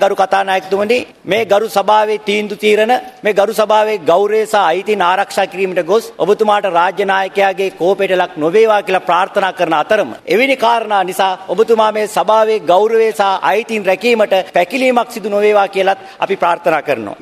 ගරු කතානායකතුමනි මේ ගරු සභාවේ තීන්දු තීරණ මේ ගරු සභාවේ ගෞරවය සහ අයිතීන් ආරක්ෂා කිරීමට ගොස් ඔබතුමාට රාජ්‍ය නායකයාගේ කෝපයට ලක් නොවේවා කියලා ප්‍රාර්ථනා කරන අතරම එවැනි කාරණා නිසා ඔබතුමා මේ සභාවේ ගෞරවය සහ අයිතීන් රැකීමට පැකිලීමක් සිදු නොවේවා කියලත් අපි ප්‍රාර්ථනා කරනවා.